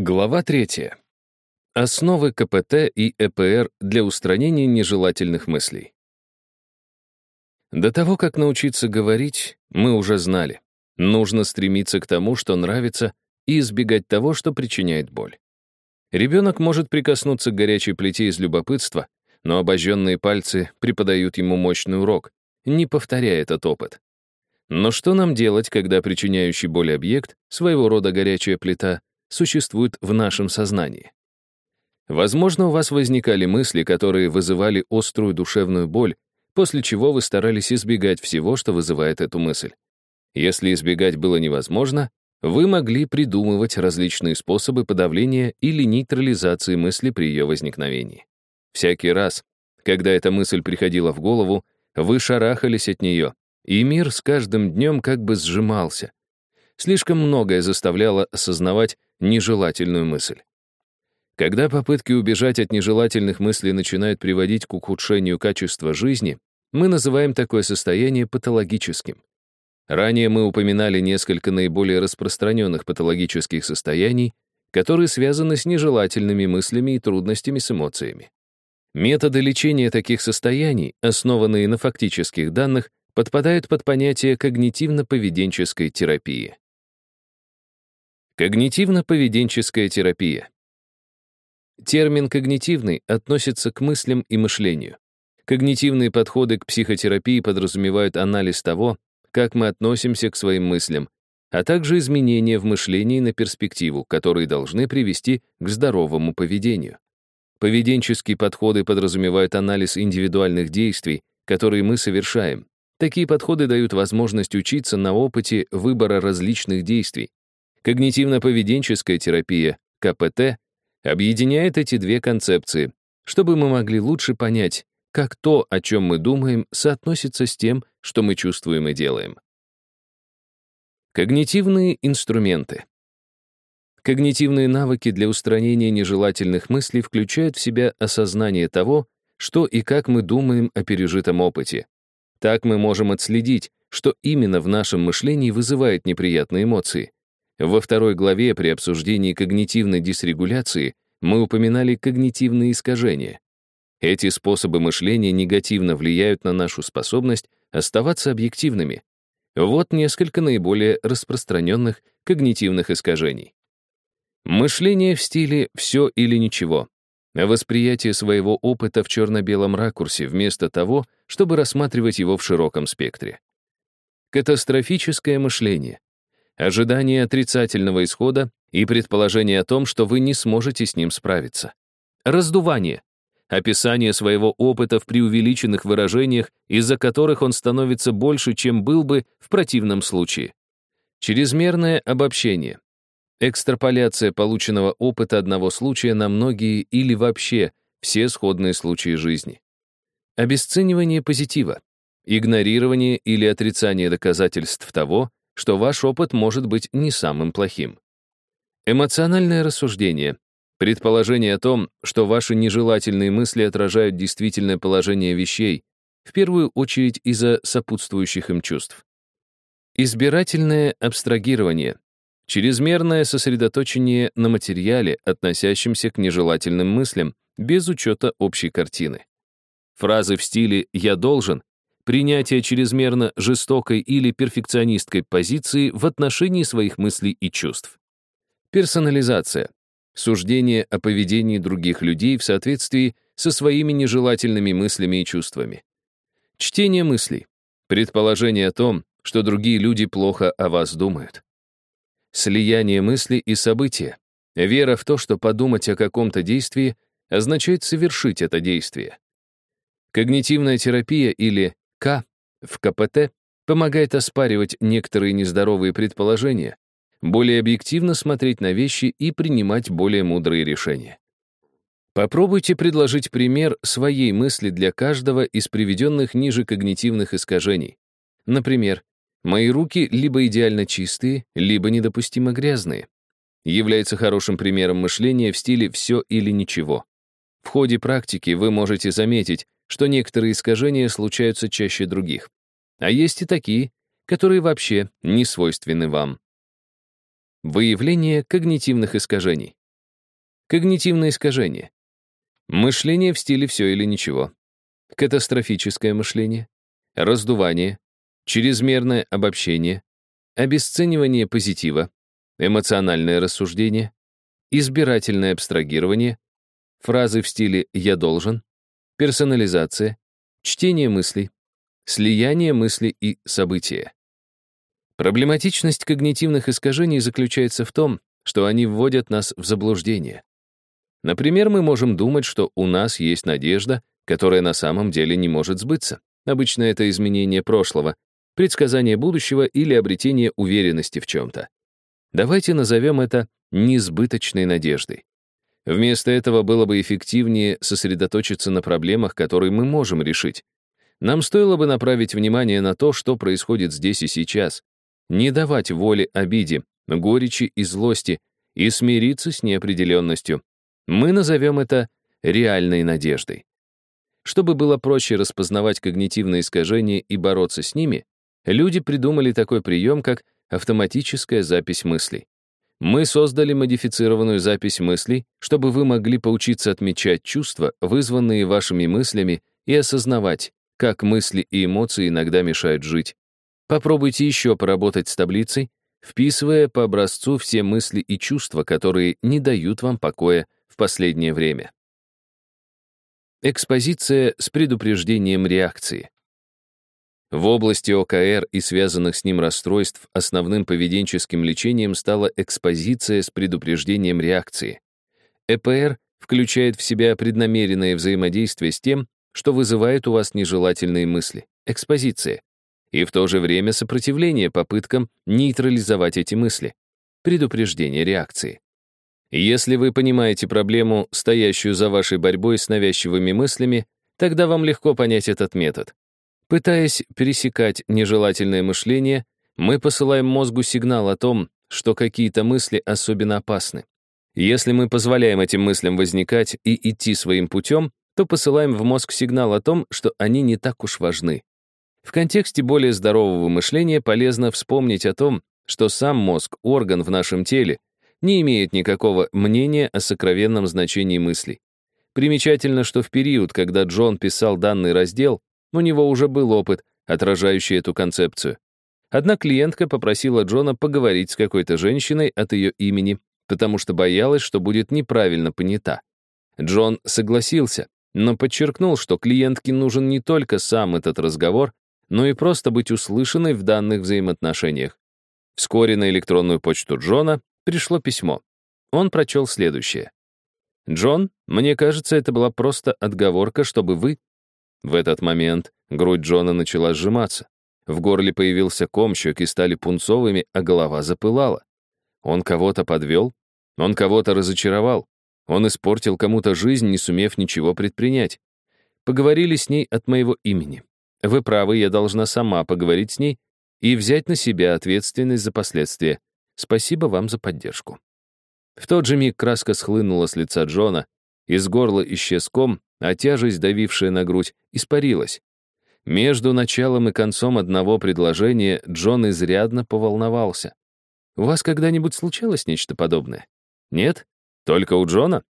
Глава 3. Основы КПТ и ЭПР для устранения нежелательных мыслей. До того, как научиться говорить, мы уже знали. Нужно стремиться к тому, что нравится, и избегать того, что причиняет боль. Ребенок может прикоснуться к горячей плите из любопытства, но обожженные пальцы преподают ему мощный урок, не повторяя этот опыт. Но что нам делать, когда причиняющий боль объект, своего рода горячая плита, существует в нашем сознании. Возможно, у вас возникали мысли, которые вызывали острую душевную боль, после чего вы старались избегать всего, что вызывает эту мысль. Если избегать было невозможно, вы могли придумывать различные способы подавления или нейтрализации мысли при ее возникновении. Всякий раз, когда эта мысль приходила в голову, вы шарахались от нее, и мир с каждым днем как бы сжимался. Слишком многое заставляло осознавать, нежелательную мысль. Когда попытки убежать от нежелательных мыслей начинают приводить к ухудшению качества жизни, мы называем такое состояние патологическим. Ранее мы упоминали несколько наиболее распространенных патологических состояний, которые связаны с нежелательными мыслями и трудностями с эмоциями. Методы лечения таких состояний, основанные на фактических данных, подпадают под понятие когнитивно-поведенческой терапии. Когнитивно-поведенческая терапия. Термин «когнитивный» относится к мыслям и мышлению. Когнитивные подходы к психотерапии подразумевают анализ того, как мы относимся к своим мыслям, а также изменения в мышлении на перспективу, которые должны привести к здоровому поведению. Поведенческие подходы подразумевают анализ индивидуальных действий, которые мы совершаем. Такие подходы дают возможность учиться на опыте выбора различных действий, Когнитивно-поведенческая терапия, КПТ, объединяет эти две концепции, чтобы мы могли лучше понять, как то, о чем мы думаем, соотносится с тем, что мы чувствуем и делаем. Когнитивные инструменты. Когнитивные навыки для устранения нежелательных мыслей включают в себя осознание того, что и как мы думаем о пережитом опыте. Так мы можем отследить, что именно в нашем мышлении вызывает неприятные эмоции, во второй главе при обсуждении когнитивной дисрегуляции мы упоминали когнитивные искажения. Эти способы мышления негативно влияют на нашу способность оставаться объективными. Вот несколько наиболее распространенных когнитивных искажений. Мышление в стиле «все или ничего», восприятие своего опыта в черно-белом ракурсе вместо того, чтобы рассматривать его в широком спектре. Катастрофическое мышление, ожидание отрицательного исхода и предположение о том, что вы не сможете с ним справиться. Раздувание. Описание своего опыта в преувеличенных выражениях, из-за которых он становится больше, чем был бы в противном случае. Чрезмерное обобщение. Экстраполяция полученного опыта одного случая на многие или вообще все сходные случаи жизни. Обесценивание позитива. Игнорирование или отрицание доказательств того, что ваш опыт может быть не самым плохим. Эмоциональное рассуждение. Предположение о том, что ваши нежелательные мысли отражают действительное положение вещей, в первую очередь из-за сопутствующих им чувств. Избирательное абстрагирование. Чрезмерное сосредоточение на материале, относящемся к нежелательным мыслям, без учета общей картины. Фразы в стиле «я должен» принятие чрезмерно жестокой или перфекционисткой позиции в отношении своих мыслей и чувств. Персонализация. Суждение о поведении других людей в соответствии со своими нежелательными мыслями и чувствами. Чтение мыслей. Предположение о том, что другие люди плохо о вас думают. Слияние мыслей и события. Вера в то, что подумать о каком-то действии означает совершить это действие. Когнитивная терапия или к в КПТ помогает оспаривать некоторые нездоровые предположения, более объективно смотреть на вещи и принимать более мудрые решения. Попробуйте предложить пример своей мысли для каждого из приведенных ниже когнитивных искажений. Например, «Мои руки либо идеально чистые, либо недопустимо грязные» является хорошим примером мышления в стиле «все или ничего». В ходе практики вы можете заметить, что некоторые искажения случаются чаще других. А есть и такие, которые вообще не свойственны вам. Выявление когнитивных искажений. Когнитивное искажение. Мышление в стиле «все или ничего». Катастрофическое мышление. Раздувание. Чрезмерное обобщение. Обесценивание позитива. Эмоциональное рассуждение. Избирательное абстрагирование. Фразы в стиле «я должен». Персонализация. Чтение мыслей. Слияние мыслей и события. Проблематичность когнитивных искажений заключается в том, что они вводят нас в заблуждение. Например, мы можем думать, что у нас есть надежда, которая на самом деле не может сбыться. Обычно это изменение прошлого, предсказание будущего или обретение уверенности в чем-то. Давайте назовем это несбыточной надеждой. Вместо этого было бы эффективнее сосредоточиться на проблемах, которые мы можем решить. Нам стоило бы направить внимание на то, что происходит здесь и сейчас, не давать воли обиде, горечи и злости и смириться с неопределенностью, мы назовем это реальной надеждой. Чтобы было проще распознавать когнитивные искажения и бороться с ними, люди придумали такой прием, как автоматическая запись мыслей. Мы создали модифицированную запись мыслей, чтобы вы могли поучиться отмечать чувства, вызванные вашими мыслями, и осознавать, как мысли и эмоции иногда мешают жить. Попробуйте еще поработать с таблицей, вписывая по образцу все мысли и чувства, которые не дают вам покоя последнее время. Экспозиция с предупреждением реакции. В области ОКР и связанных с ним расстройств основным поведенческим лечением стала экспозиция с предупреждением реакции. ЭПР включает в себя преднамеренное взаимодействие с тем, что вызывает у вас нежелательные мысли, экспозиция, и в то же время сопротивление попыткам нейтрализовать эти мысли, предупреждение реакции. Если вы понимаете проблему, стоящую за вашей борьбой с навязчивыми мыслями, тогда вам легко понять этот метод. Пытаясь пересекать нежелательное мышление, мы посылаем мозгу сигнал о том, что какие-то мысли особенно опасны. Если мы позволяем этим мыслям возникать и идти своим путем, то посылаем в мозг сигнал о том, что они не так уж важны. В контексте более здорового мышления полезно вспомнить о том, что сам мозг — орган в нашем теле, не имеет никакого мнения о сокровенном значении мыслей. Примечательно, что в период, когда Джон писал данный раздел, у него уже был опыт, отражающий эту концепцию. Одна клиентка попросила Джона поговорить с какой-то женщиной от ее имени, потому что боялась, что будет неправильно понята. Джон согласился, но подчеркнул, что клиентке нужен не только сам этот разговор, но и просто быть услышанной в данных взаимоотношениях. Вскоре на электронную почту Джона пришло письмо. Он прочел следующее. «Джон, мне кажется, это была просто отговорка, чтобы вы...» В этот момент грудь Джона начала сжиматься. В горле появился ком, щеки стали пунцовыми, а голова запылала. Он кого-то подвел, он кого-то разочаровал, он испортил кому-то жизнь, не сумев ничего предпринять. Поговорили с ней от моего имени. Вы правы, я должна сама поговорить с ней и взять на себя ответственность за последствия. Спасибо вам за поддержку». В тот же миг краска схлынула с лица Джона, из горла исчез ком, а тяжесть, давившая на грудь, испарилась. Между началом и концом одного предложения Джон изрядно поволновался. «У вас когда-нибудь случалось нечто подобное? Нет? Только у Джона?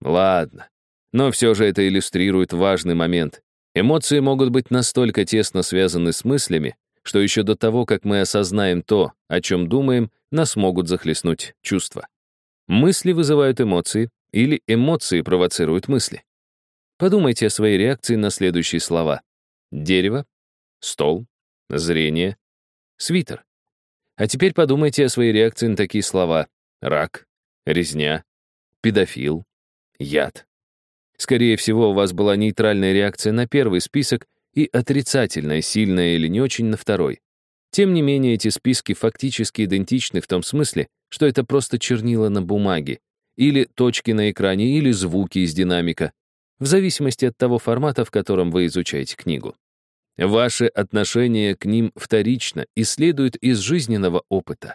Ладно. Но все же это иллюстрирует важный момент. Эмоции могут быть настолько тесно связаны с мыслями, что еще до того, как мы осознаем то, о чем думаем, нас могут захлестнуть чувства. Мысли вызывают эмоции, или эмоции провоцируют мысли. Подумайте о своей реакции на следующие слова. Дерево, стол, зрение, свитер. А теперь подумайте о своей реакции на такие слова. Рак, резня, педофил, яд. Скорее всего, у вас была нейтральная реакция на первый список и отрицательная, сильная или не очень на второй. Тем не менее, эти списки фактически идентичны в том смысле, что это просто чернила на бумаге, или точки на экране, или звуки из динамика, в зависимости от того формата, в котором вы изучаете книгу. Ваше отношение к ним вторично и следует из жизненного опыта.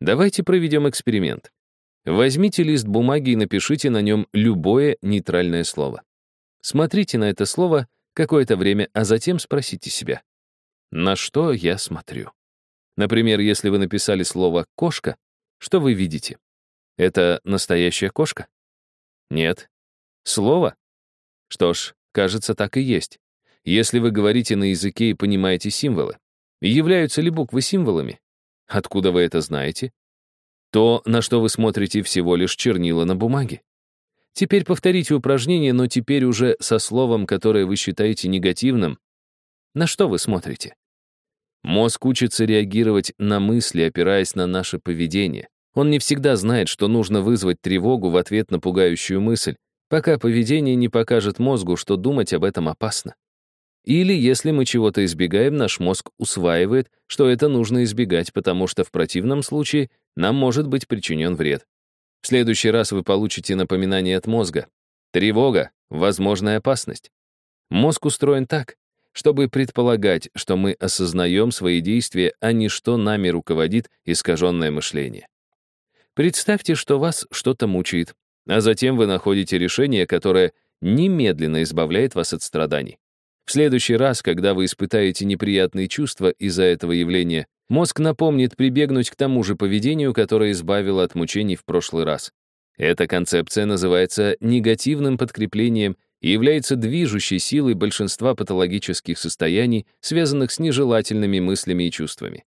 Давайте проведем эксперимент. Возьмите лист бумаги и напишите на нем любое нейтральное слово. Смотрите на это слово какое-то время, а затем спросите себя, на что я смотрю? Например, если вы написали слово «кошка», что вы видите? Это настоящая кошка? Нет. Слово? Что ж, кажется, так и есть. Если вы говорите на языке и понимаете символы. Являются ли буквы символами? Откуда вы это знаете? То, на что вы смотрите, всего лишь чернила на бумаге. Теперь повторите упражнение, но теперь уже со словом, которое вы считаете негативным. На что вы смотрите? Мозг учится реагировать на мысли, опираясь на наше поведение. Он не всегда знает, что нужно вызвать тревогу в ответ на пугающую мысль, пока поведение не покажет мозгу, что думать об этом опасно. Или если мы чего-то избегаем, наш мозг усваивает, что это нужно избегать, потому что в противном случае нам может быть причинен вред. В следующий раз вы получите напоминание от мозга. Тревога — возможная опасность. Мозг устроен так, чтобы предполагать, что мы осознаем свои действия, а не что нами руководит искаженное мышление. Представьте, что вас что-то мучает, а затем вы находите решение, которое немедленно избавляет вас от страданий. В следующий раз, когда вы испытаете неприятные чувства из-за этого явления, мозг напомнит прибегнуть к тому же поведению, которое избавило от мучений в прошлый раз. Эта концепция называется негативным подкреплением и является движущей силой большинства патологических состояний, связанных с нежелательными мыслями и чувствами.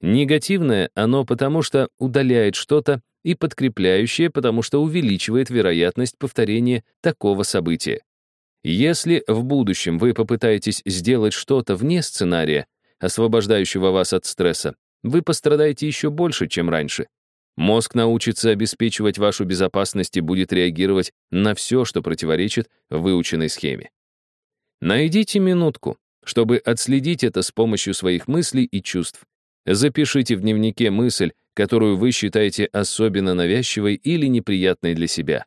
Негативное оно потому, что удаляет что-то, и подкрепляющее, потому что увеличивает вероятность повторения такого события. Если в будущем вы попытаетесь сделать что-то вне сценария, освобождающего вас от стресса, вы пострадаете еще больше, чем раньше. Мозг научится обеспечивать вашу безопасность и будет реагировать на все, что противоречит выученной схеме. Найдите минутку, чтобы отследить это с помощью своих мыслей и чувств. Запишите в дневнике мысль, которую вы считаете особенно навязчивой или неприятной для себя.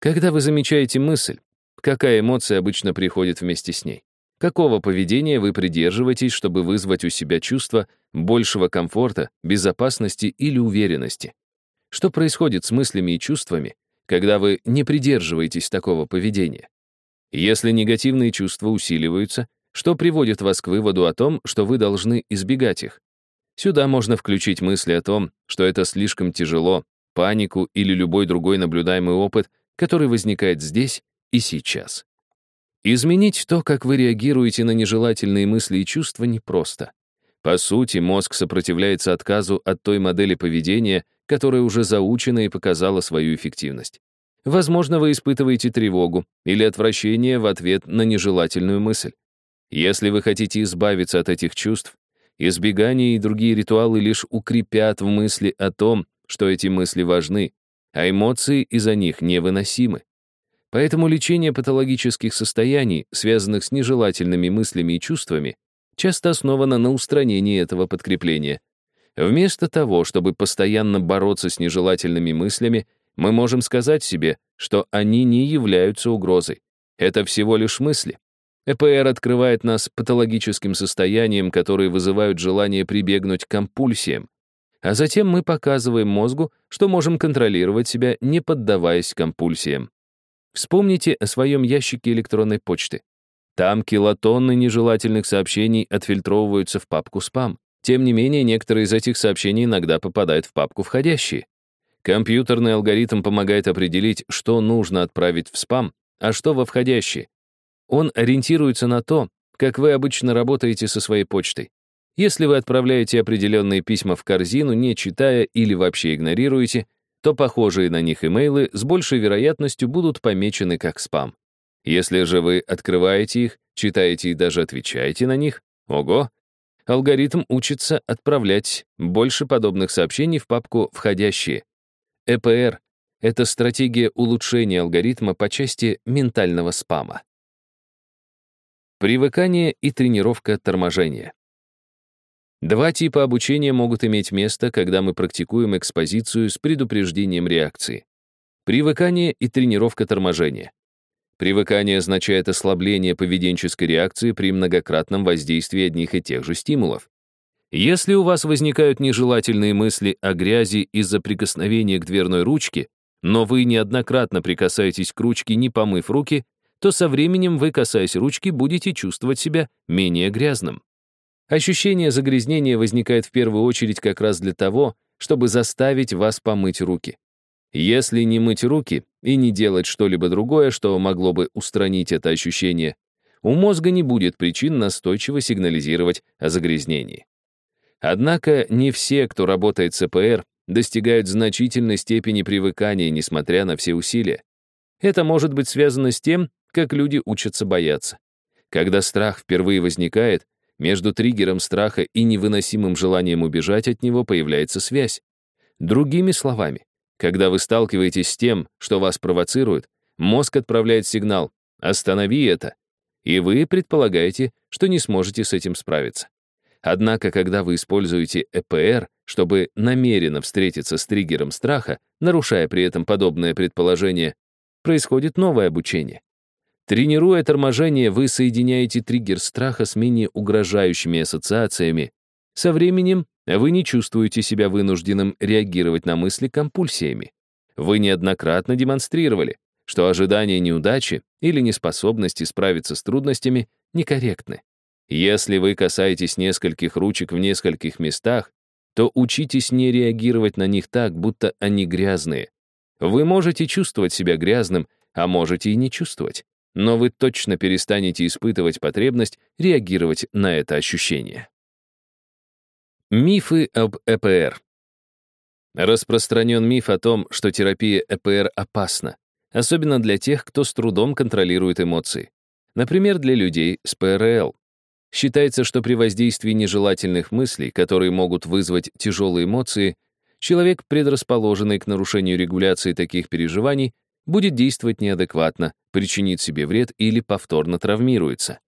Когда вы замечаете мысль, Какая эмоция обычно приходит вместе с ней? Какого поведения вы придерживаетесь, чтобы вызвать у себя чувство большего комфорта, безопасности или уверенности? Что происходит с мыслями и чувствами, когда вы не придерживаетесь такого поведения? Если негативные чувства усиливаются, что приводит вас к выводу о том, что вы должны избегать их? Сюда можно включить мысли о том, что это слишком тяжело, панику или любой другой наблюдаемый опыт, который возникает здесь и сейчас. Изменить то, как вы реагируете на нежелательные мысли и чувства, непросто. По сути, мозг сопротивляется отказу от той модели поведения, которая уже заучена и показала свою эффективность. Возможно, вы испытываете тревогу или отвращение в ответ на нежелательную мысль. Если вы хотите избавиться от этих чувств, избегание и другие ритуалы лишь укрепят в мысли о том, что эти мысли важны, а эмоции из-за них невыносимы. Поэтому лечение патологических состояний, связанных с нежелательными мыслями и чувствами, часто основано на устранении этого подкрепления. Вместо того, чтобы постоянно бороться с нежелательными мыслями, мы можем сказать себе, что они не являются угрозой. Это всего лишь мысли. ЭПР открывает нас патологическим состоянием, которые вызывают желание прибегнуть к компульсиям. А затем мы показываем мозгу, что можем контролировать себя, не поддаваясь компульсиям. Вспомните о своем ящике электронной почты. Там килотонны нежелательных сообщений отфильтровываются в папку «Спам». Тем не менее, некоторые из этих сообщений иногда попадают в папку «Входящие». Компьютерный алгоритм помогает определить, что нужно отправить в спам, а что во входящие. Он ориентируется на то, как вы обычно работаете со своей почтой. Если вы отправляете определенные письма в корзину, не читая или вообще игнорируете, то похожие на них имейлы с большей вероятностью будут помечены как спам. Если же вы открываете их, читаете и даже отвечаете на них, ого, алгоритм учится отправлять больше подобных сообщений в папку «Входящие». ЭПР — это стратегия улучшения алгоритма по части ментального спама. Привыкание и тренировка торможения. Два типа обучения могут иметь место, когда мы практикуем экспозицию с предупреждением реакции. Привыкание и тренировка торможения. Привыкание означает ослабление поведенческой реакции при многократном воздействии одних и тех же стимулов. Если у вас возникают нежелательные мысли о грязи из-за прикосновения к дверной ручке, но вы неоднократно прикасаетесь к ручке, не помыв руки, то со временем вы, касаясь ручки, будете чувствовать себя менее грязным. Ощущение загрязнения возникает в первую очередь как раз для того, чтобы заставить вас помыть руки. Если не мыть руки и не делать что-либо другое, что могло бы устранить это ощущение, у мозга не будет причин настойчиво сигнализировать о загрязнении. Однако не все, кто работает с ЭПР, достигают значительной степени привыкания, несмотря на все усилия. Это может быть связано с тем, как люди учатся бояться. Когда страх впервые возникает, между триггером страха и невыносимым желанием убежать от него появляется связь. Другими словами, когда вы сталкиваетесь с тем, что вас провоцирует, мозг отправляет сигнал «Останови это», и вы предполагаете, что не сможете с этим справиться. Однако, когда вы используете ЭПР, чтобы намеренно встретиться с триггером страха, нарушая при этом подобное предположение, происходит новое обучение. Тренируя торможение, вы соединяете триггер страха с менее угрожающими ассоциациями. Со временем вы не чувствуете себя вынужденным реагировать на мысли компульсиями. Вы неоднократно демонстрировали, что ожидание неудачи или неспособности справиться с трудностями некорректны. Если вы касаетесь нескольких ручек в нескольких местах, то учитесь не реагировать на них так, будто они грязные. Вы можете чувствовать себя грязным, а можете и не чувствовать. Но вы точно перестанете испытывать потребность реагировать на это ощущение. Мифы об ЭПР. Распространен миф о том, что терапия ЭПР опасна, особенно для тех, кто с трудом контролирует эмоции. Например, для людей с ПРЛ. Считается, что при воздействии нежелательных мыслей, которые могут вызвать тяжелые эмоции, человек, предрасположенный к нарушению регуляции таких переживаний, будет действовать неадекватно, причинит себе вред или повторно травмируется.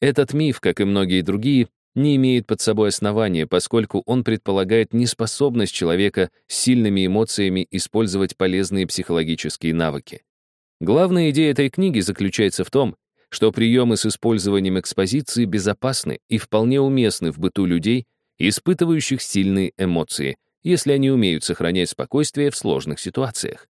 Этот миф, как и многие другие, не имеет под собой основания, поскольку он предполагает неспособность человека с сильными эмоциями использовать полезные психологические навыки. Главная идея этой книги заключается в том, что приемы с использованием экспозиции безопасны и вполне уместны в быту людей, испытывающих сильные эмоции, если они умеют сохранять спокойствие в сложных ситуациях.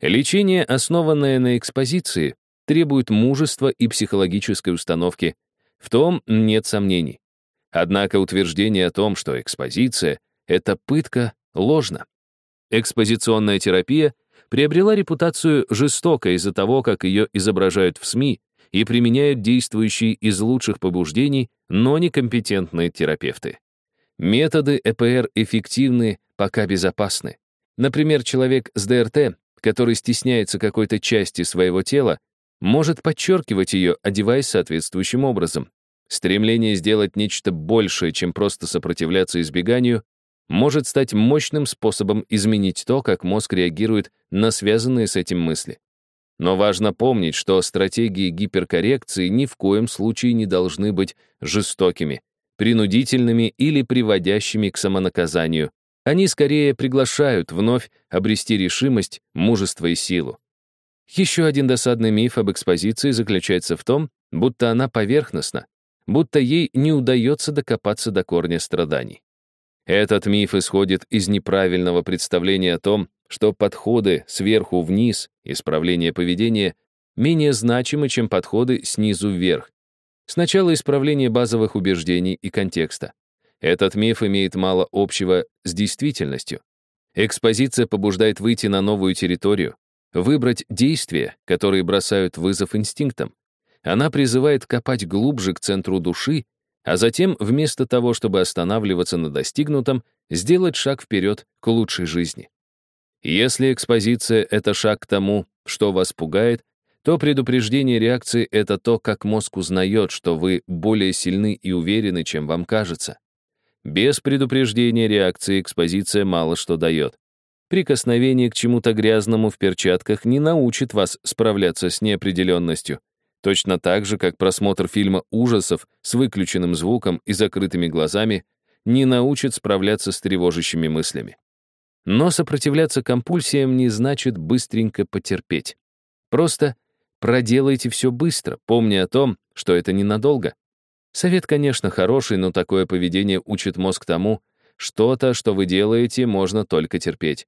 Лечение, основанное на экспозиции, требует мужества и психологической установки. В том нет сомнений. Однако утверждение о том, что экспозиция — это пытка, ложно. Экспозиционная терапия приобрела репутацию жестокой из-за того, как ее изображают в СМИ, и применяют действующие из лучших побуждений, но некомпетентные терапевты. Методы ЭПР эффективны, пока безопасны. Например, человек с ДРТ, который стесняется какой-то части своего тела, может подчеркивать ее, одеваясь соответствующим образом. Стремление сделать нечто большее, чем просто сопротивляться избеганию, может стать мощным способом изменить то, как мозг реагирует на связанные с этим мысли. Но важно помнить, что стратегии гиперкоррекции ни в коем случае не должны быть жестокими, принудительными или приводящими к самонаказанию. Они скорее приглашают вновь обрести решимость, мужество и силу. Еще один досадный миф об экспозиции заключается в том, будто она поверхностна, будто ей не удается докопаться до корня страданий. Этот миф исходит из неправильного представления о том, что подходы сверху вниз, исправление поведения, менее значимы, чем подходы снизу вверх. Сначала исправление базовых убеждений и контекста. Этот миф имеет мало общего с действительностью. Экспозиция побуждает выйти на новую территорию, выбрать действия, которые бросают вызов инстинктам. Она призывает копать глубже к центру души, а затем, вместо того, чтобы останавливаться на достигнутом, сделать шаг вперед к лучшей жизни. Если экспозиция — это шаг к тому, что вас пугает, то предупреждение реакции — это то, как мозг узнает, что вы более сильны и уверены, чем вам кажется. Без предупреждения реакции экспозиция мало что дает. Прикосновение к чему-то грязному в перчатках не научит вас справляться с неопределенностью. Точно так же, как просмотр фильма ужасов с выключенным звуком и закрытыми глазами не научит справляться с тревожащими мыслями. Но сопротивляться компульсиям не значит быстренько потерпеть. Просто проделайте все быстро, помня о том, что это ненадолго. Совет, конечно, хороший, но такое поведение учит мозг тому, что-то, что вы делаете, можно только терпеть.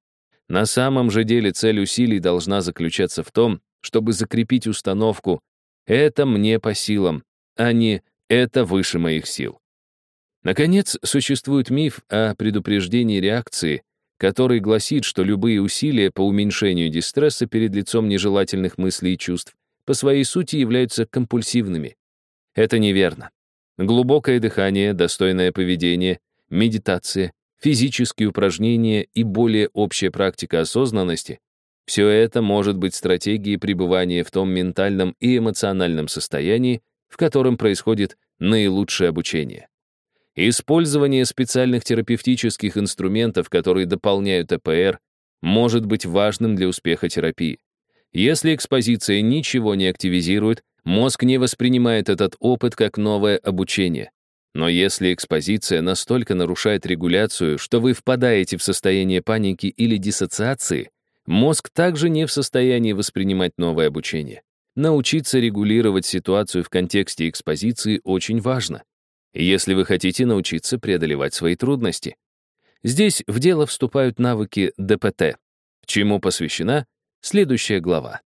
На самом же деле цель усилий должна заключаться в том, чтобы закрепить установку «это мне по силам», а не «это выше моих сил». Наконец, существует миф о предупреждении реакции, который гласит, что любые усилия по уменьшению дистресса перед лицом нежелательных мыслей и чувств по своей сути являются компульсивными. Это неверно. Глубокое дыхание, достойное поведение, медитация, физические упражнения и более общая практика осознанности — все это может быть стратегией пребывания в том ментальном и эмоциональном состоянии, в котором происходит наилучшее обучение. Использование специальных терапевтических инструментов, которые дополняют ЭПР, может быть важным для успеха терапии. Если экспозиция ничего не активизирует, мозг не воспринимает этот опыт как новое обучение. Но если экспозиция настолько нарушает регуляцию, что вы впадаете в состояние паники или диссоциации, мозг также не в состоянии воспринимать новое обучение. Научиться регулировать ситуацию в контексте экспозиции очень важно если вы хотите научиться преодолевать свои трудности. Здесь в дело вступают навыки ДПТ, чему посвящена следующая глава.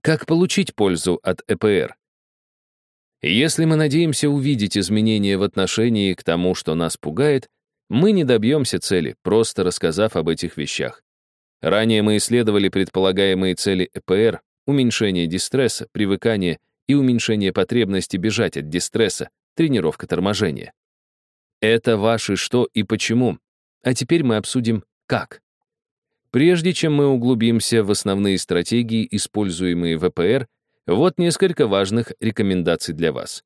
Как получить пользу от ЭПР? Если мы надеемся увидеть изменения в отношении к тому, что нас пугает, мы не добьемся цели, просто рассказав об этих вещах. Ранее мы исследовали предполагаемые цели ЭПР, уменьшение дистресса, привыкание и уменьшение потребности бежать от дистресса, тренировка торможения. Это ваши что и почему. А теперь мы обсудим как. Прежде чем мы углубимся в основные стратегии, используемые в ВПР, вот несколько важных рекомендаций для вас.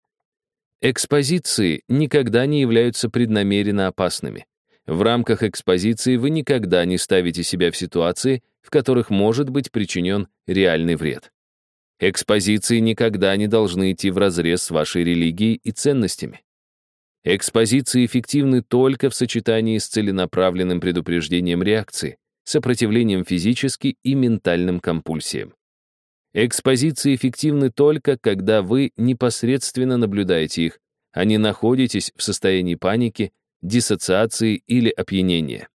Экспозиции никогда не являются преднамеренно опасными. В рамках экспозиции вы никогда не ставите себя в ситуации, в которых может быть причинен реальный вред. Экспозиции никогда не должны идти вразрез с вашей религией и ценностями. Экспозиции эффективны только в сочетании с целенаправленным предупреждением реакции, сопротивлением физически и ментальным компульсиям. Экспозиции эффективны только, когда вы непосредственно наблюдаете их, а не находитесь в состоянии паники, диссоциации или опьянения.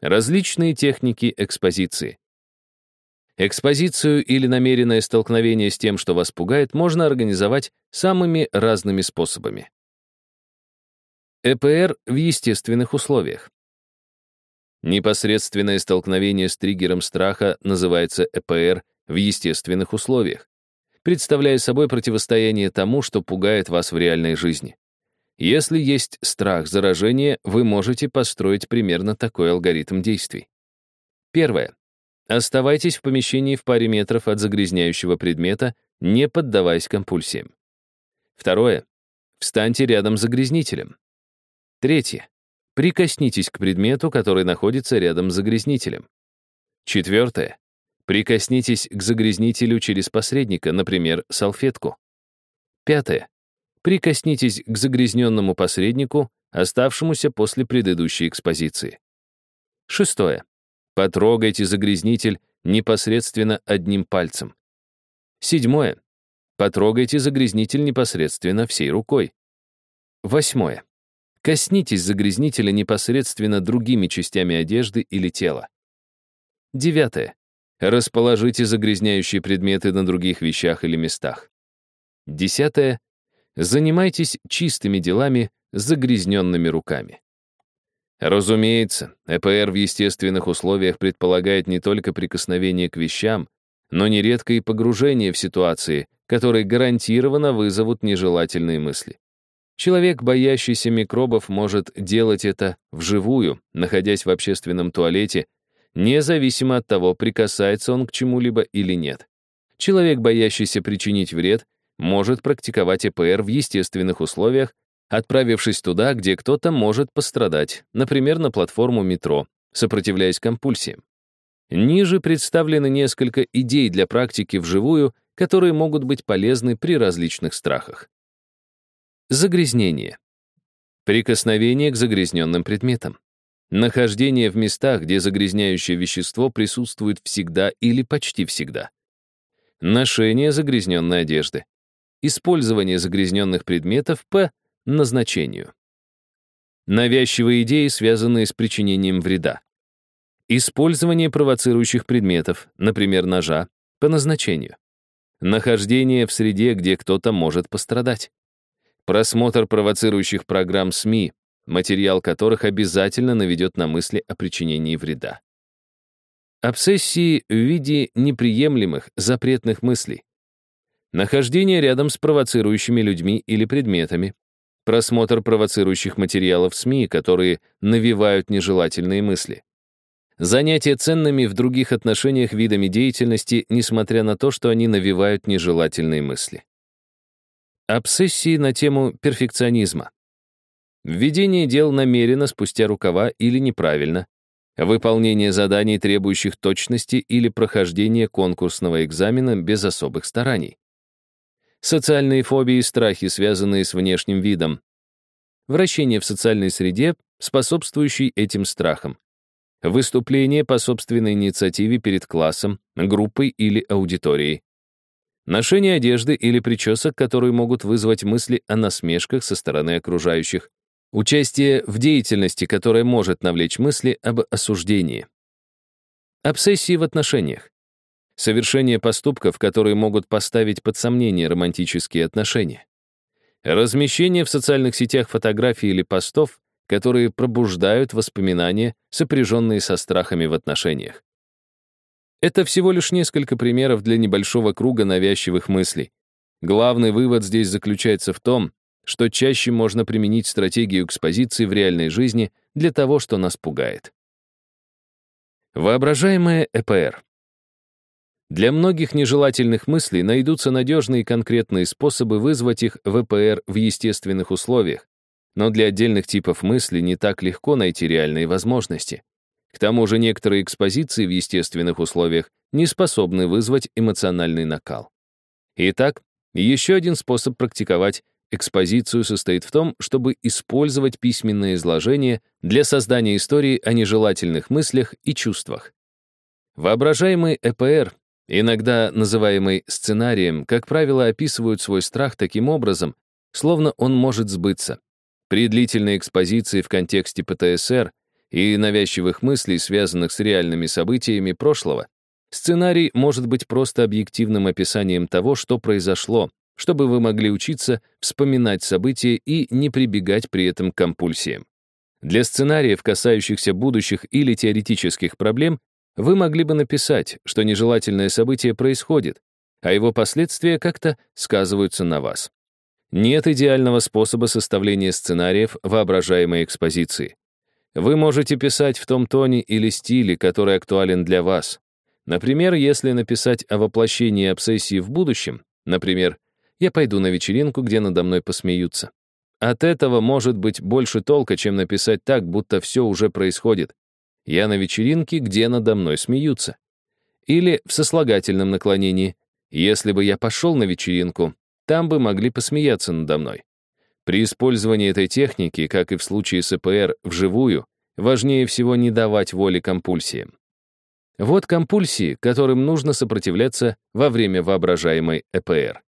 Различные техники экспозиции. Экспозицию или намеренное столкновение с тем, что вас пугает, можно организовать самыми разными способами. ЭПР в естественных условиях. Непосредственное столкновение с триггером страха называется ЭПР в естественных условиях, представляя собой противостояние тому, что пугает вас в реальной жизни. Если есть страх заражения, вы можете построить примерно такой алгоритм действий. Первое. Оставайтесь в помещении в паре метров от загрязняющего предмета, не поддаваясь компульсиям. Второе. Встаньте рядом с загрязнителем. Третье. Прикоснитесь к предмету, который находится рядом с загрязнителем. Четвертое. Прикоснитесь к загрязнителю через посредника, например, салфетку. Пятое. Прикоснитесь к загрязненному посреднику, оставшемуся после предыдущей экспозиции. Шестое. Потрогайте загрязнитель непосредственно одним пальцем. Седьмое. Потрогайте загрязнитель непосредственно всей рукой. Восьмое. Коснитесь загрязнителя непосредственно другими частями одежды или тела. Девятое. Расположите загрязняющие предметы на других вещах или местах. Десятое. Занимайтесь чистыми делами с загрязненными руками. Разумеется, ЭПР в естественных условиях предполагает не только прикосновение к вещам, но нередко и погружение в ситуации, которые гарантированно вызовут нежелательные мысли. Человек, боящийся микробов, может делать это вживую, находясь в общественном туалете, независимо от того, прикасается он к чему-либо или нет. Человек, боящийся причинить вред, может практиковать ЭПР в естественных условиях, отправившись туда, где кто-то может пострадать, например, на платформу метро, сопротивляясь компульсиям. Ниже представлены несколько идей для практики вживую, которые могут быть полезны при различных страхах. Загрязнение. Прикосновение к загрязненным предметам. Нахождение в местах, где загрязняющее вещество присутствует всегда или почти всегда. Ношение загрязненной одежды. Использование загрязненных предметов по назначению. Навязчивые идеи, связанные с причинением вреда. Использование провоцирующих предметов, например, ножа, по назначению. Нахождение в среде, где кто-то может пострадать. Просмотр провоцирующих программ СМИ, материал которых обязательно наведет на мысли о причинении вреда. Обсессии в виде неприемлемых, запретных мыслей. Нахождение рядом с провоцирующими людьми или предметами. Просмотр провоцирующих материалов СМИ, которые навевают нежелательные мысли. Занятие ценными в других отношениях видами деятельности, несмотря на то, что они навевают нежелательные мысли. Обсессии на тему перфекционизма. Введение дел намеренно спустя рукава или неправильно. Выполнение заданий, требующих точности или прохождение конкурсного экзамена без особых стараний. Социальные фобии и страхи, связанные с внешним видом. Вращение в социальной среде, способствующий этим страхам. Выступление по собственной инициативе перед классом, группой или аудиторией. Ношение одежды или причесок, которые могут вызвать мысли о насмешках со стороны окружающих. Участие в деятельности, которая может навлечь мысли об осуждении. Обсессии в отношениях. Совершение поступков, которые могут поставить под сомнение романтические отношения. Размещение в социальных сетях фотографий или постов, которые пробуждают воспоминания, сопряженные со страхами в отношениях. Это всего лишь несколько примеров для небольшого круга навязчивых мыслей. Главный вывод здесь заключается в том, что чаще можно применить стратегию экспозиции в реальной жизни для того, что нас пугает. Воображаемое ЭПР. Для многих нежелательных мыслей найдутся надежные и конкретные способы вызвать их в ЭПР в естественных условиях, но для отдельных типов мыслей не так легко найти реальные возможности. К тому же некоторые экспозиции в естественных условиях не способны вызвать эмоциональный накал. Итак, еще один способ практиковать экспозицию состоит в том, чтобы использовать письменное изложение для создания истории о нежелательных мыслях и чувствах. Воображаемый ЭПР, иногда называемый сценарием, как правило, описывают свой страх таким образом, словно он может сбыться. При длительной экспозиции в контексте ПТСР и навязчивых мыслей, связанных с реальными событиями прошлого, сценарий может быть просто объективным описанием того, что произошло, чтобы вы могли учиться вспоминать события и не прибегать при этом к компульсиям. Для сценариев, касающихся будущих или теоретических проблем, вы могли бы написать, что нежелательное событие происходит, а его последствия как-то сказываются на вас. Нет идеального способа составления сценариев воображаемой экспозиции. Вы можете писать в том тоне или стиле, который актуален для вас. Например, если написать о воплощении обсессии в будущем, например, «Я пойду на вечеринку, где надо мной посмеются». От этого может быть больше толка, чем написать так, будто все уже происходит. «Я на вечеринке, где надо мной смеются». Или в сослагательном наклонении «Если бы я пошел на вечеринку, там бы могли посмеяться надо мной. При использовании этой техники, как и в случае с ЭПР вживую, важнее всего не давать воли компульсиям. Вот компульсии, которым нужно сопротивляться во время воображаемой ЭПР.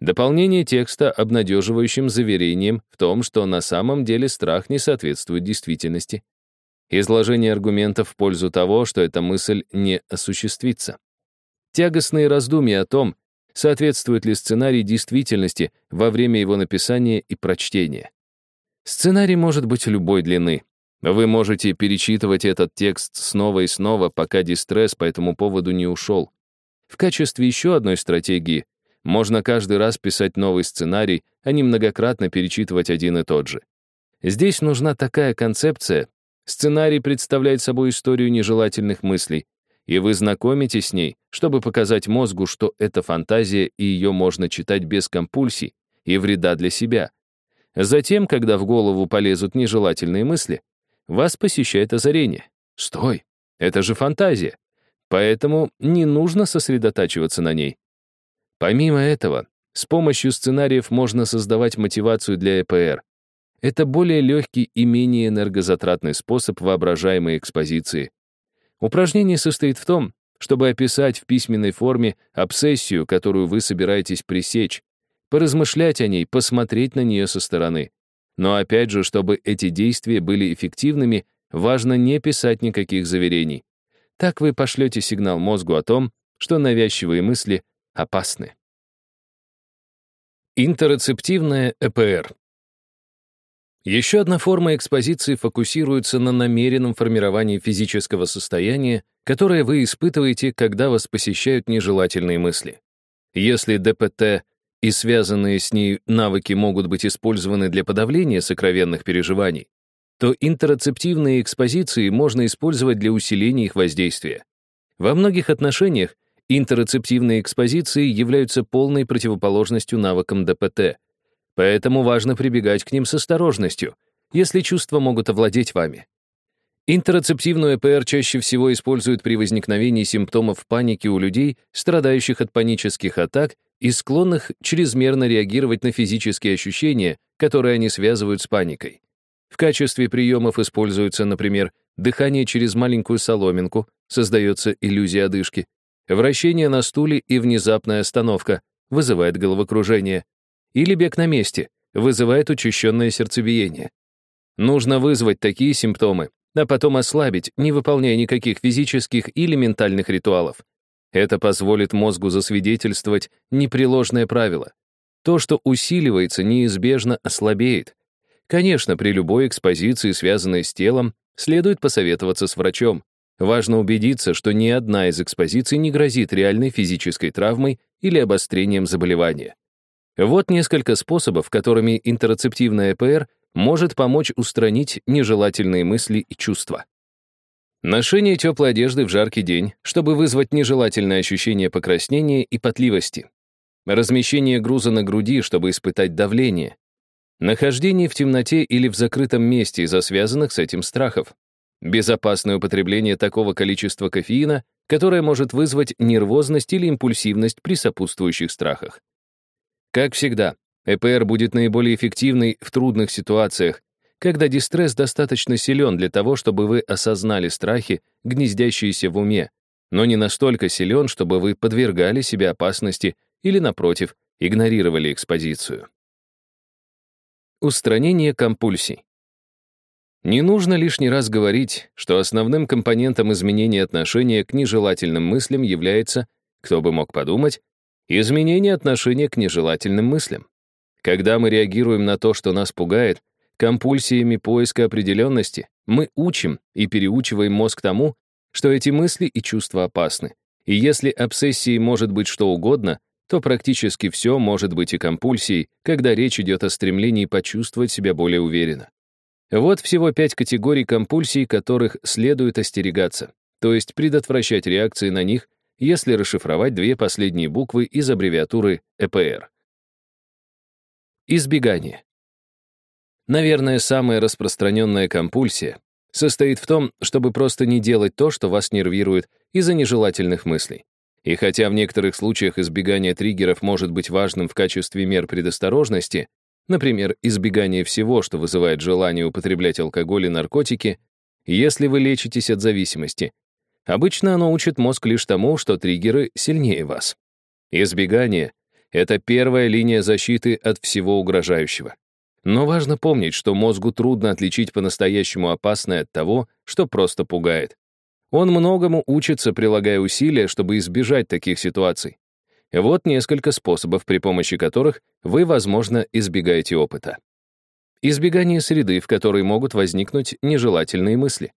Дополнение текста обнадеживающим заверением в том, что на самом деле страх не соответствует действительности. Изложение аргументов в пользу того, что эта мысль не осуществится. Тягостные раздумья о том, соответствует ли сценарий действительности во время его написания и прочтения. Сценарий может быть любой длины. Вы можете перечитывать этот текст снова и снова, пока дистресс по этому поводу не ушел. В качестве еще одной стратегии можно каждый раз писать новый сценарий, а не многократно перечитывать один и тот же. Здесь нужна такая концепция. Сценарий представляет собой историю нежелательных мыслей, и вы знакомитесь с ней, чтобы показать мозгу, что это фантазия, и ее можно читать без компульсий и вреда для себя. Затем, когда в голову полезут нежелательные мысли, вас посещает озарение. Стой, это же фантазия. Поэтому не нужно сосредотачиваться на ней. Помимо этого, с помощью сценариев можно создавать мотивацию для ЭПР. Это более легкий и менее энергозатратный способ воображаемой экспозиции, Упражнение состоит в том, чтобы описать в письменной форме обсессию, которую вы собираетесь пресечь, поразмышлять о ней, посмотреть на нее со стороны. Но опять же, чтобы эти действия были эффективными, важно не писать никаких заверений. Так вы пошлете сигнал мозгу о том, что навязчивые мысли опасны. Интеррецептивная ЭПР. Еще одна форма экспозиции фокусируется на намеренном формировании физического состояния, которое вы испытываете, когда вас посещают нежелательные мысли. Если ДПТ и связанные с ней навыки могут быть использованы для подавления сокровенных переживаний, то интероцептивные экспозиции можно использовать для усиления их воздействия. Во многих отношениях интероцептивные экспозиции являются полной противоположностью навыкам ДПТ — Поэтому важно прибегать к ним с осторожностью, если чувства могут овладеть вами. Интероцептивную ЭПР чаще всего используют при возникновении симптомов паники у людей, страдающих от панических атак и склонных чрезмерно реагировать на физические ощущения, которые они связывают с паникой. В качестве приемов используются, например, дыхание через маленькую соломинку, создается иллюзия одышки, вращение на стуле и внезапная остановка, вызывает головокружение, или бег на месте, вызывает учащенное сердцебиение. Нужно вызвать такие симптомы, а потом ослабить, не выполняя никаких физических или ментальных ритуалов. Это позволит мозгу засвидетельствовать непреложное правило. То, что усиливается, неизбежно ослабеет. Конечно, при любой экспозиции, связанной с телом, следует посоветоваться с врачом. Важно убедиться, что ни одна из экспозиций не грозит реальной физической травмой или обострением заболевания. Вот несколько способов, которыми интероцептивная ЭПР может помочь устранить нежелательные мысли и чувства. Ношение теплой одежды в жаркий день, чтобы вызвать нежелательное ощущение покраснения и потливости. Размещение груза на груди, чтобы испытать давление. Нахождение в темноте или в закрытом месте из-за связанных с этим страхов. Безопасное употребление такого количества кофеина, которое может вызвать нервозность или импульсивность при сопутствующих страхах. Как всегда, ЭПР будет наиболее эффективной в трудных ситуациях, когда дистресс достаточно силен для того, чтобы вы осознали страхи, гнездящиеся в уме, но не настолько силен, чтобы вы подвергали себе опасности или, напротив, игнорировали экспозицию. Устранение компульсий. Не нужно лишний раз говорить, что основным компонентом изменения отношения к нежелательным мыслям является, кто бы мог подумать, Изменение отношения к нежелательным мыслям. Когда мы реагируем на то, что нас пугает, компульсиями поиска определенности, мы учим и переучиваем мозг тому, что эти мысли и чувства опасны. И если обсессией может быть что угодно, то практически все может быть и компульсией, когда речь идет о стремлении почувствовать себя более уверенно. Вот всего пять категорий компульсий, которых следует остерегаться, то есть предотвращать реакции на них если расшифровать две последние буквы из аббревиатуры ЭПР. Избегание. Наверное, самая распространенная компульсия состоит в том, чтобы просто не делать то, что вас нервирует из-за нежелательных мыслей. И хотя в некоторых случаях избегание триггеров может быть важным в качестве мер предосторожности, например, избегание всего, что вызывает желание употреблять алкоголь и наркотики, если вы лечитесь от зависимости, Обычно оно учит мозг лишь тому, что триггеры сильнее вас. Избегание — это первая линия защиты от всего угрожающего. Но важно помнить, что мозгу трудно отличить по-настоящему опасное от того, что просто пугает. Он многому учится, прилагая усилия, чтобы избежать таких ситуаций. Вот несколько способов, при помощи которых вы, возможно, избегаете опыта. Избегание среды, в которой могут возникнуть нежелательные мысли.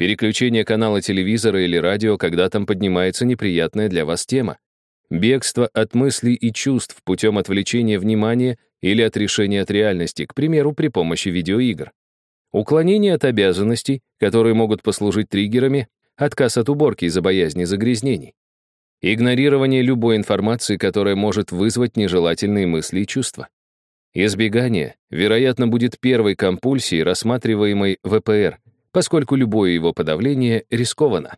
Переключение канала телевизора или радио, когда там поднимается неприятная для вас тема. Бегство от мыслей и чувств путем отвлечения внимания или от решения от реальности, к примеру, при помощи видеоигр. Уклонение от обязанностей, которые могут послужить триггерами, отказ от уборки из-за боязни загрязнений. Игнорирование любой информации, которая может вызвать нежелательные мысли и чувства. Избегание, вероятно, будет первой компульсией, рассматриваемой ВПР, поскольку любое его подавление рискованно.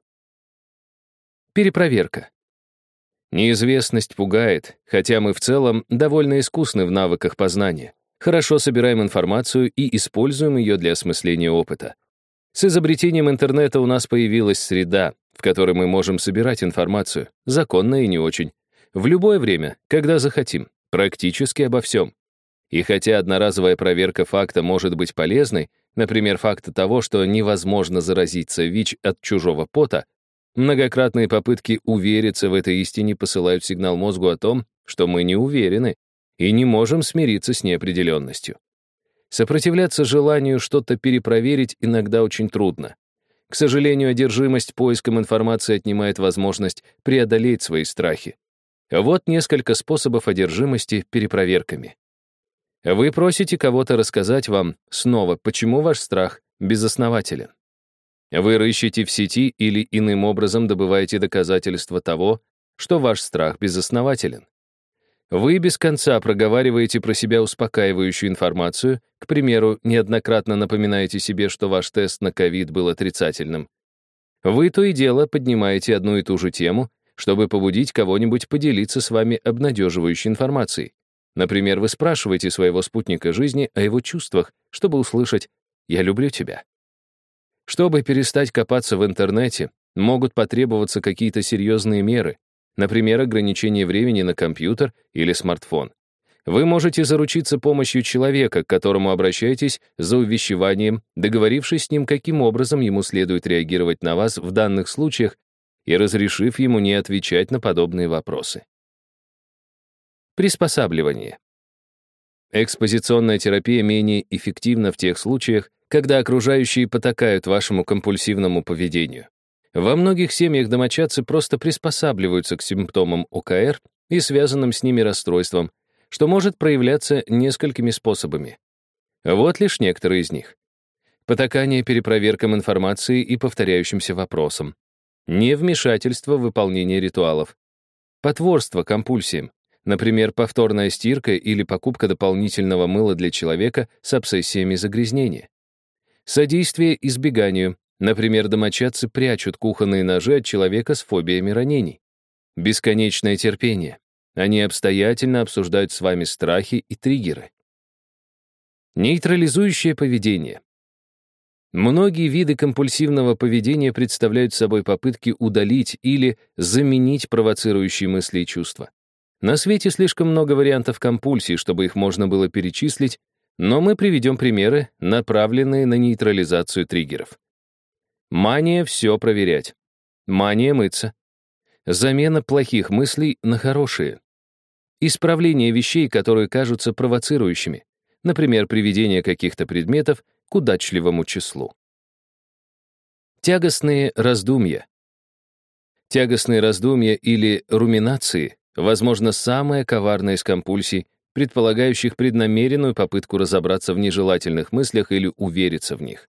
Перепроверка. Неизвестность пугает, хотя мы в целом довольно искусны в навыках познания. Хорошо собираем информацию и используем ее для осмысления опыта. С изобретением интернета у нас появилась среда, в которой мы можем собирать информацию, законно и не очень, в любое время, когда захотим, практически обо всем. И хотя одноразовая проверка факта может быть полезной, например, факт того, что невозможно заразиться ВИЧ от чужого пота, многократные попытки увериться в этой истине посылают сигнал мозгу о том, что мы не уверены и не можем смириться с неопределенностью. Сопротивляться желанию что-то перепроверить иногда очень трудно. К сожалению, одержимость поиском информации отнимает возможность преодолеть свои страхи. Вот несколько способов одержимости перепроверками. Вы просите кого-то рассказать вам снова, почему ваш страх безоснователен. Вы рыщете в сети или иным образом добываете доказательства того, что ваш страх безоснователен. Вы без конца проговариваете про себя успокаивающую информацию, к примеру, неоднократно напоминаете себе, что ваш тест на ковид был отрицательным. Вы то и дело поднимаете одну и ту же тему, чтобы побудить кого-нибудь поделиться с вами обнадеживающей информацией. Например, вы спрашиваете своего спутника жизни о его чувствах, чтобы услышать «я люблю тебя». Чтобы перестать копаться в интернете, могут потребоваться какие-то серьезные меры, например, ограничение времени на компьютер или смартфон. Вы можете заручиться помощью человека, к которому обращаетесь за увещеванием, договорившись с ним, каким образом ему следует реагировать на вас в данных случаях и разрешив ему не отвечать на подобные вопросы. Приспосабливание. Экспозиционная терапия менее эффективна в тех случаях, когда окружающие потакают вашему компульсивному поведению. Во многих семьях домочадцы просто приспосабливаются к симптомам ОКР и связанным с ними расстройствам, что может проявляться несколькими способами. Вот лишь некоторые из них. Потакание перепроверкам информации и повторяющимся вопросам. Невмешательство в выполнение ритуалов. Потворство компульсиям. Например, повторная стирка или покупка дополнительного мыла для человека с обсессиями загрязнения. Содействие избеганию, Например, домочадцы прячут кухонные ножи от человека с фобиями ранений. Бесконечное терпение. Они обстоятельно обсуждают с вами страхи и триггеры. Нейтрализующее поведение. Многие виды компульсивного поведения представляют собой попытки удалить или заменить провоцирующие мысли и чувства. На свете слишком много вариантов компульсий, чтобы их можно было перечислить, но мы приведем примеры, направленные на нейтрализацию триггеров. Мания все проверять. Мания мыться. Замена плохих мыслей на хорошие. Исправление вещей, которые кажутся провоцирующими. Например, приведение каких-то предметов к удачливому числу. Тягостные раздумья. Тягостные раздумья или руминации, возможно, самая коварная из компульсий, предполагающих преднамеренную попытку разобраться в нежелательных мыслях или увериться в них.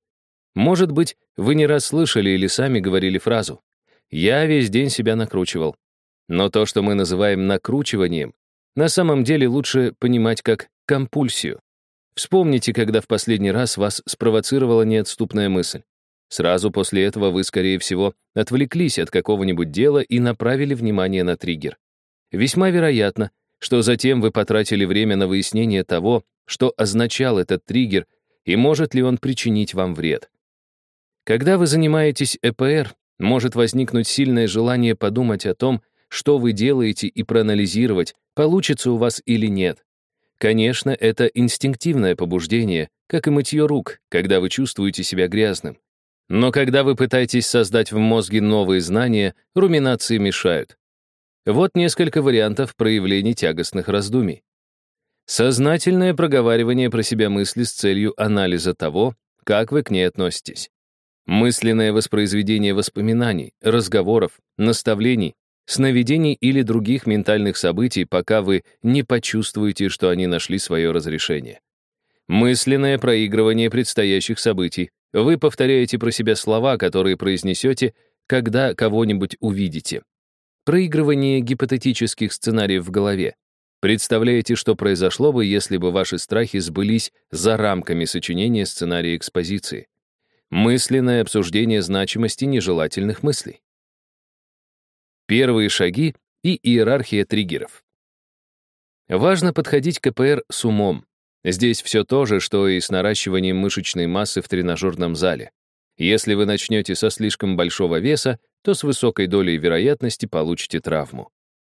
Может быть, вы не раз слышали или сами говорили фразу «Я весь день себя накручивал». Но то, что мы называем накручиванием, на самом деле лучше понимать как компульсию. Вспомните, когда в последний раз вас спровоцировала неотступная мысль. Сразу после этого вы, скорее всего, отвлеклись от какого-нибудь дела и направили внимание на триггер. Весьма вероятно, что затем вы потратили время на выяснение того, что означал этот триггер и может ли он причинить вам вред. Когда вы занимаетесь ЭПР, может возникнуть сильное желание подумать о том, что вы делаете, и проанализировать, получится у вас или нет. Конечно, это инстинктивное побуждение, как и мытье рук, когда вы чувствуете себя грязным. Но когда вы пытаетесь создать в мозге новые знания, руминации мешают. Вот несколько вариантов проявлений тягостных раздумий. Сознательное проговаривание про себя мысли с целью анализа того, как вы к ней относитесь. Мысленное воспроизведение воспоминаний, разговоров, наставлений, сновидений или других ментальных событий, пока вы не почувствуете, что они нашли свое разрешение. Мысленное проигрывание предстоящих событий. Вы повторяете про себя слова, которые произнесете, когда кого-нибудь увидите. Проигрывание гипотетических сценариев в голове. Представляете, что произошло бы, если бы ваши страхи сбылись за рамками сочинения сценария экспозиции. Мысленное обсуждение значимости нежелательных мыслей. Первые шаги и иерархия триггеров. Важно подходить к КПР с умом. Здесь все то же, что и с наращиванием мышечной массы в тренажерном зале. Если вы начнете со слишком большого веса, то с высокой долей вероятности получите травму.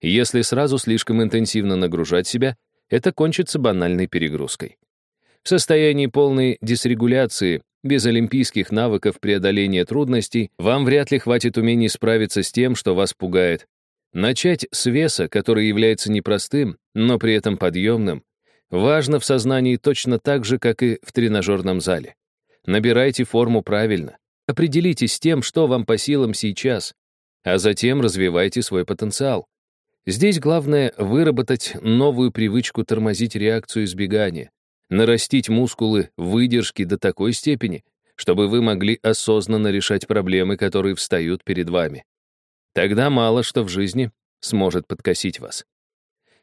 Если сразу слишком интенсивно нагружать себя, это кончится банальной перегрузкой. В состоянии полной дисрегуляции без олимпийских навыков преодоления трудностей вам вряд ли хватит умений справиться с тем, что вас пугает. Начать с веса, который является непростым, но при этом подъемным, важно в сознании точно так же, как и в тренажерном зале. Набирайте форму правильно. Определитесь с тем, что вам по силам сейчас, а затем развивайте свой потенциал. Здесь главное выработать новую привычку тормозить реакцию избегания, нарастить мускулы выдержки до такой степени, чтобы вы могли осознанно решать проблемы, которые встают перед вами. Тогда мало что в жизни сможет подкосить вас.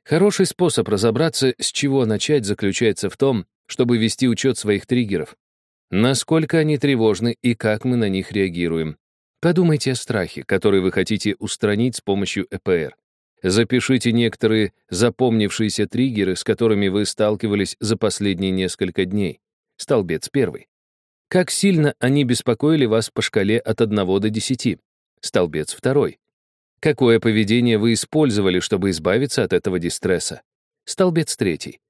Хороший способ разобраться, с чего начать, заключается в том, чтобы вести учет своих триггеров. Насколько они тревожны и как мы на них реагируем. Подумайте о страхе, который вы хотите устранить с помощью ЭПР. Запишите некоторые запомнившиеся триггеры, с которыми вы сталкивались за последние несколько дней. Столбец первый. Как сильно они беспокоили вас по шкале от 1 до 10? Столбец второй. Какое поведение вы использовали, чтобы избавиться от этого дистресса? Столбец третий.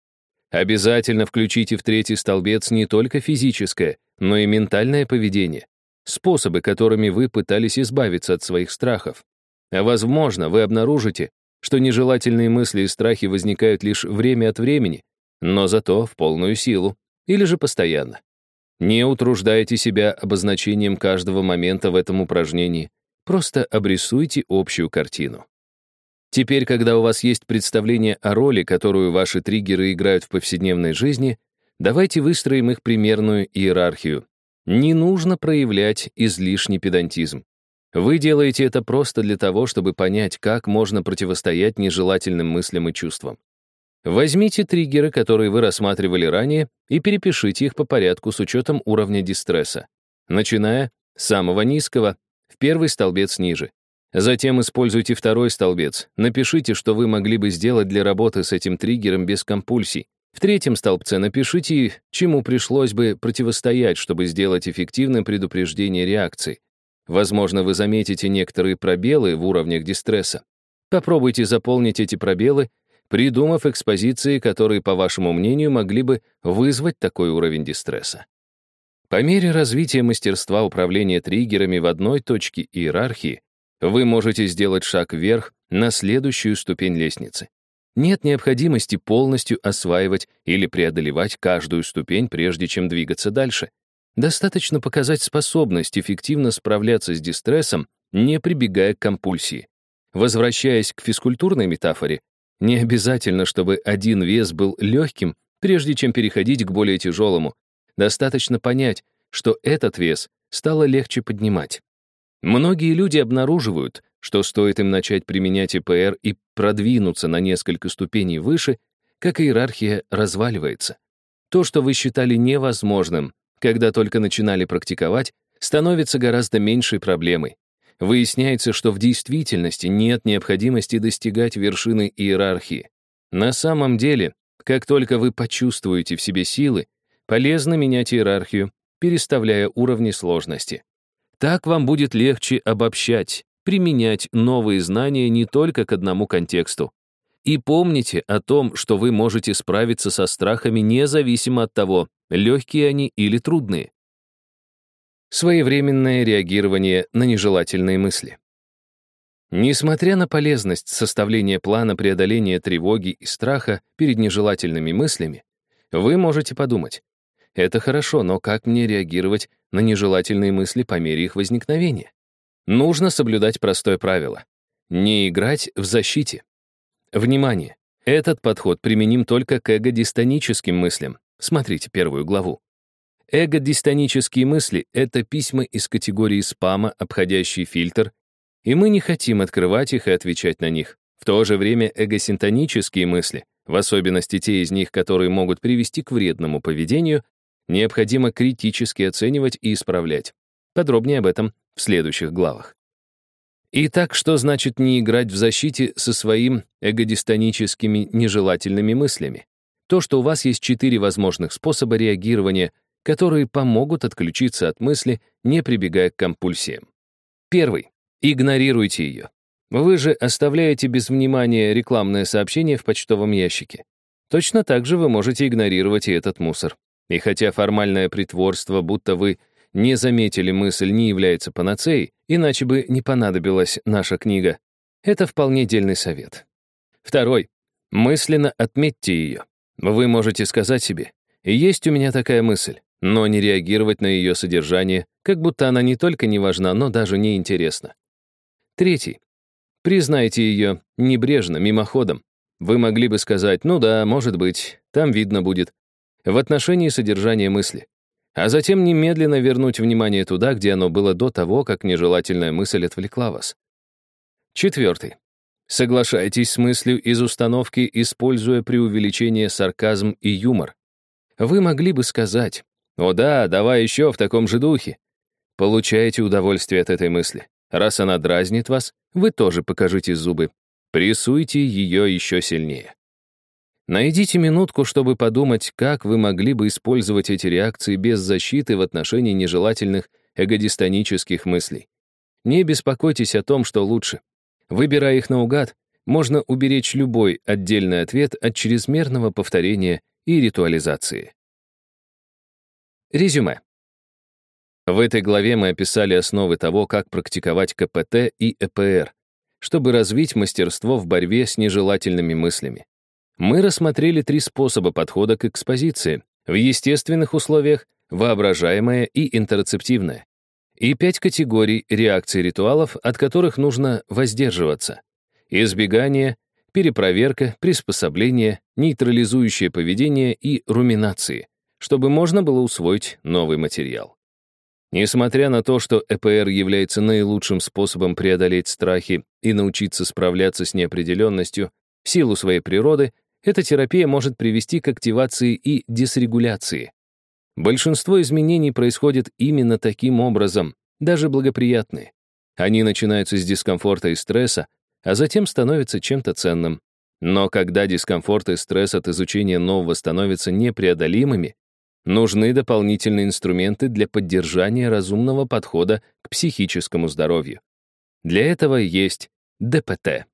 Обязательно включите в третий столбец не только физическое, но и ментальное поведение, способы, которыми вы пытались избавиться от своих страхов. А возможно, вы обнаружите, что нежелательные мысли и страхи возникают лишь время от времени, но зато в полную силу, или же постоянно. Не утруждайте себя обозначением каждого момента в этом упражнении, просто обрисуйте общую картину. Теперь, когда у вас есть представление о роли, которую ваши триггеры играют в повседневной жизни, давайте выстроим их примерную иерархию. Не нужно проявлять излишний педантизм. Вы делаете это просто для того, чтобы понять, как можно противостоять нежелательным мыслям и чувствам. Возьмите триггеры, которые вы рассматривали ранее, и перепишите их по порядку с учетом уровня дистресса, начиная с самого низкого, в первый столбец ниже. Затем используйте второй столбец. Напишите, что вы могли бы сделать для работы с этим триггером без компульсий. В третьем столбце напишите, чему пришлось бы противостоять, чтобы сделать эффективное предупреждение реакции. Возможно, вы заметите некоторые пробелы в уровнях дистресса. Попробуйте заполнить эти пробелы, придумав экспозиции, которые, по вашему мнению, могли бы вызвать такой уровень дистресса. По мере развития мастерства управления триггерами в одной точке иерархии, вы можете сделать шаг вверх на следующую ступень лестницы. Нет необходимости полностью осваивать или преодолевать каждую ступень, прежде чем двигаться дальше. Достаточно показать способность эффективно справляться с дистрессом, не прибегая к компульсии. Возвращаясь к физкультурной метафоре, не обязательно, чтобы один вес был легким, прежде чем переходить к более тяжелому. Достаточно понять, что этот вес стало легче поднимать. Многие люди обнаруживают, что стоит им начать применять ИПР и продвинуться на несколько ступеней выше, как иерархия разваливается. То, что вы считали невозможным, когда только начинали практиковать, становится гораздо меньшей проблемой. Выясняется, что в действительности нет необходимости достигать вершины иерархии. На самом деле, как только вы почувствуете в себе силы, полезно менять иерархию, переставляя уровни сложности. Так вам будет легче обобщать, применять новые знания не только к одному контексту. И помните о том, что вы можете справиться со страхами независимо от того, легкие они или трудные. Своевременное реагирование на нежелательные мысли. Несмотря на полезность составления плана преодоления тревоги и страха перед нежелательными мыслями, вы можете подумать, это хорошо, но как мне реагировать на нежелательные мысли по мере их возникновения? Нужно соблюдать простое правило — не играть в защите. Внимание! Этот подход применим только к эго-дистоническим мыслям, Смотрите первую главу. Эго-дистонические мысли — это письма из категории спама, обходящий фильтр, и мы не хотим открывать их и отвечать на них. В то же время эгосинтонические мысли, в особенности те из них, которые могут привести к вредному поведению, необходимо критически оценивать и исправлять. Подробнее об этом в следующих главах. Итак, что значит не играть в защите со своим эгодистоническими нежелательными мыслями? то, что у вас есть четыре возможных способа реагирования, которые помогут отключиться от мысли, не прибегая к компульсиям. Первый. Игнорируйте ее. Вы же оставляете без внимания рекламное сообщение в почтовом ящике. Точно так же вы можете игнорировать и этот мусор. И хотя формальное притворство, будто вы не заметили мысль, не является панацеей, иначе бы не понадобилась наша книга, это вполне дельный совет. Второй. Мысленно отметьте ее. Вы можете сказать себе, есть у меня такая мысль, но не реагировать на ее содержание, как будто она не только не важна, но даже не интересна. Третий. Признайте ее небрежно, мимоходом. Вы могли бы сказать, ну да, может быть, там видно будет, в отношении содержания мысли. А затем немедленно вернуть внимание туда, где оно было до того, как нежелательная мысль отвлекла вас. Четвертый. Соглашайтесь с мыслью из установки, используя преувеличение, сарказм и юмор. Вы могли бы сказать, «О да, давай еще в таком же духе». Получаете удовольствие от этой мысли. Раз она дразнит вас, вы тоже покажите зубы. Прессуйте ее еще сильнее. Найдите минутку, чтобы подумать, как вы могли бы использовать эти реакции без защиты в отношении нежелательных эгодистонических мыслей. Не беспокойтесь о том, что лучше. Выбирая их наугад, можно уберечь любой отдельный ответ от чрезмерного повторения и ритуализации. Резюме. В этой главе мы описали основы того, как практиковать КПТ и ЭПР, чтобы развить мастерство в борьбе с нежелательными мыслями. Мы рассмотрели три способа подхода к экспозиции в естественных условиях, воображаемое и интерцептивное, и пять категорий реакций ритуалов, от которых нужно воздерживаться. Избегание, перепроверка, приспособление, нейтрализующее поведение и руминации, чтобы можно было усвоить новый материал. Несмотря на то, что ЭПР является наилучшим способом преодолеть страхи и научиться справляться с неопределенностью в силу своей природы, эта терапия может привести к активации и дисрегуляции. Большинство изменений происходит именно таким образом, даже благоприятные. Они начинаются с дискомфорта и стресса, а затем становятся чем-то ценным. Но когда дискомфорт и стресс от изучения нового становятся непреодолимыми, Нужны дополнительные инструменты для поддержания разумного подхода к психическому здоровью. Для этого есть ДПТ.